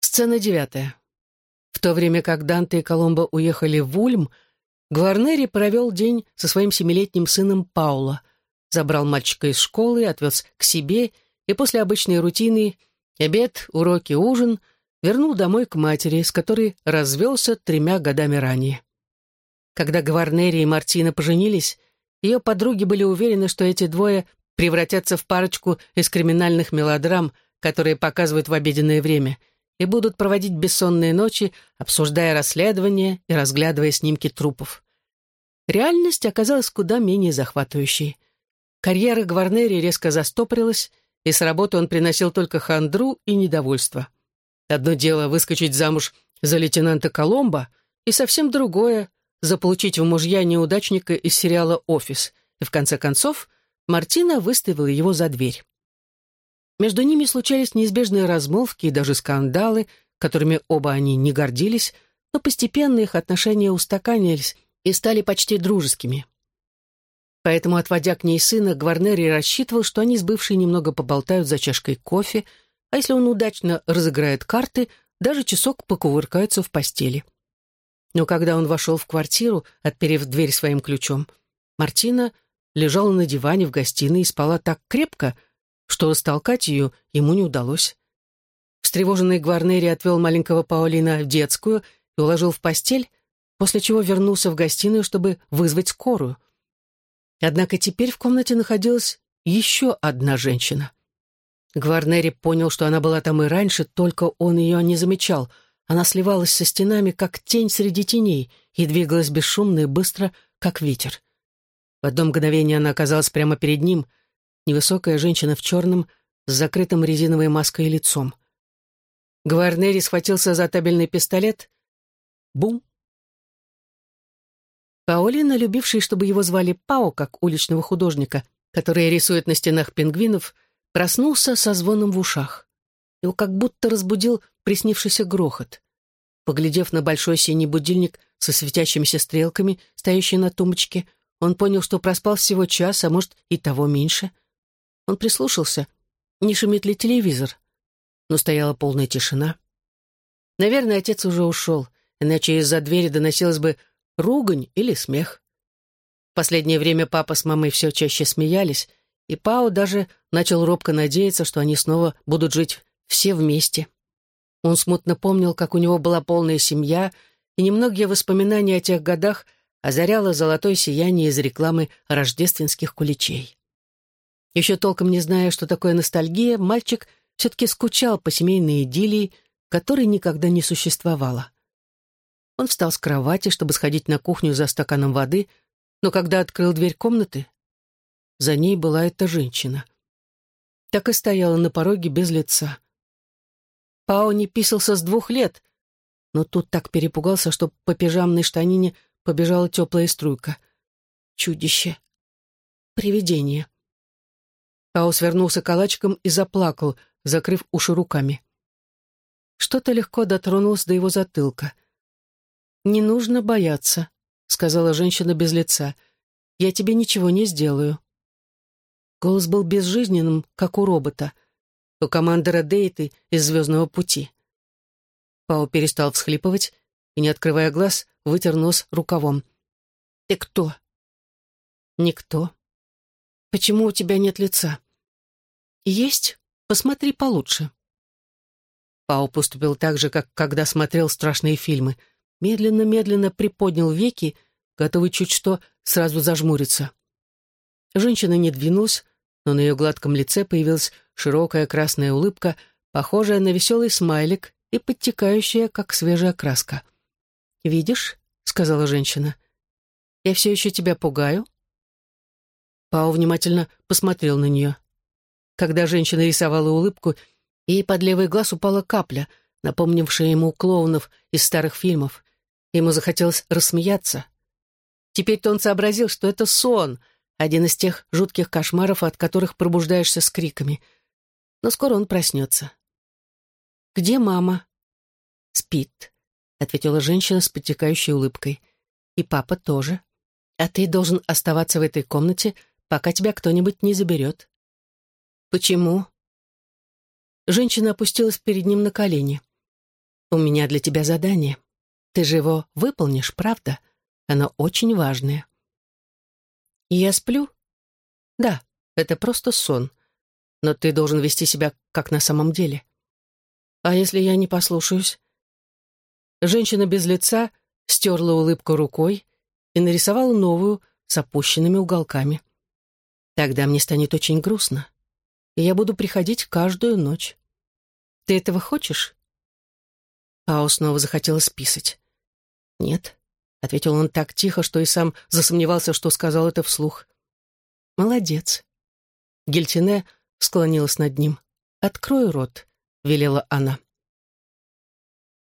Сцена девятая. В то время как Данте и Коломбо уехали в Ульм, Гварнери провел день со своим семилетним сыном Пауло, забрал мальчика из школы, отвез к себе и после обычной рутины обед, уроки, ужин вернул домой к матери, с которой развелся тремя годами ранее. Когда Гварнери и Мартина поженились, ее подруги были уверены, что эти двое превратятся в парочку из криминальных мелодрам, которые показывают в обеденное время, и будут проводить бессонные ночи, обсуждая расследования и разглядывая снимки трупов. Реальность оказалась куда менее захватывающей. Карьера Гварнери резко застопорилась, и с работы он приносил только хандру и недовольство. Одно дело выскочить замуж за лейтенанта Коломбо, и совсем другое — заполучить в мужья неудачника из сериала «Офис», и в конце концов Мартина выставила его за дверь. Между ними случались неизбежные размолвки и даже скандалы, которыми оба они не гордились, но постепенно их отношения устаканились и стали почти дружескими. Поэтому, отводя к ней сына, Гварнери рассчитывал, что они с бывшей немного поболтают за чашкой кофе, а если он удачно разыграет карты, даже часок покувыркаются в постели. Но когда он вошел в квартиру, отперев дверь своим ключом, Мартина лежала на диване в гостиной и спала так крепко, что растолкать ее ему не удалось. Встревоженный Гварнери отвел маленького Паолина в детскую и уложил в постель, после чего вернулся в гостиную, чтобы вызвать скорую. Однако теперь в комнате находилась еще одна женщина. Гварнери понял, что она была там и раньше, только он ее не замечал. Она сливалась со стенами, как тень среди теней, и двигалась бесшумно и быстро, как ветер. В одно мгновение она оказалась прямо перед ним, невысокая женщина в черном, с закрытым резиновой маской лицом. Гварнери схватился за табельный пистолет. Бум! Паолина, любивший, чтобы его звали Пао, как уличного художника, который рисует на стенах пингвинов, проснулся со звоном в ушах. Его как будто разбудил приснившийся грохот. Поглядев на большой синий будильник со светящимися стрелками, стоящий на тумбочке, он понял, что проспал всего час, а может и того меньше. Он прислушался, не шумит ли телевизор. Но стояла полная тишина. Наверное, отец уже ушел, иначе из-за двери доносилась бы ругань или смех. В последнее время папа с мамой все чаще смеялись, и Пао даже начал робко надеяться, что они снова будут жить все вместе. Он смутно помнил, как у него была полная семья, и немногие воспоминания о тех годах — озаряло золотое сияние из рекламы рождественских куличей. Еще толком не зная, что такое ностальгия, мальчик все-таки скучал по семейной идиллии, которой никогда не существовало. Он встал с кровати, чтобы сходить на кухню за стаканом воды, но когда открыл дверь комнаты, за ней была эта женщина. Так и стояла на пороге без лица. Пао не писался с двух лет, но тут так перепугался, что по пижамной штанине побежала теплая струйка. Чудище. Привидение. Пау свернулся калачиком и заплакал, закрыв уши руками. Что-то легко дотронулось до его затылка. «Не нужно бояться», — сказала женщина без лица. «Я тебе ничего не сделаю». Голос был безжизненным, как у робота, у командора Дейты из «Звездного пути». Пау перестал всхлипывать и, не открывая глаз, вытер нос рукавом. «Ты кто?» «Никто. Почему у тебя нет лица?» «Есть. Посмотри получше». Пау поступил так же, как когда смотрел страшные фильмы. Медленно-медленно приподнял веки, готовый чуть что сразу зажмуриться. Женщина не двинулась, но на ее гладком лице появилась широкая красная улыбка, похожая на веселый смайлик и подтекающая, как свежая краска. «Видишь?» — сказала женщина. «Я все еще тебя пугаю?» Пау внимательно посмотрел на нее. Когда женщина рисовала улыбку, ей под левый глаз упала капля, напомнившая ему клоунов из старых фильмов. Ему захотелось рассмеяться. Теперь-то он сообразил, что это сон, один из тех жутких кошмаров, от которых пробуждаешься с криками. Но скоро он проснется. «Где мама?» «Спит», — ответила женщина с подтекающей улыбкой. «И папа тоже. А ты должен оставаться в этой комнате, пока тебя кто-нибудь не заберет». «Почему?» Женщина опустилась перед ним на колени. У меня для тебя задание. Ты же его выполнишь, правда? Оно очень важное. Я сплю? Да, это просто сон. Но ты должен вести себя как на самом деле. А если я не послушаюсь? Женщина без лица стерла улыбку рукой и нарисовала новую с опущенными уголками. Тогда мне станет очень грустно, и я буду приходить каждую ночь. Ты этого хочешь? Пао снова захотелось писать. «Нет», — ответил он так тихо, что и сам засомневался, что сказал это вслух. «Молодец». Гельтине склонилась над ним. «Открой рот», — велела она.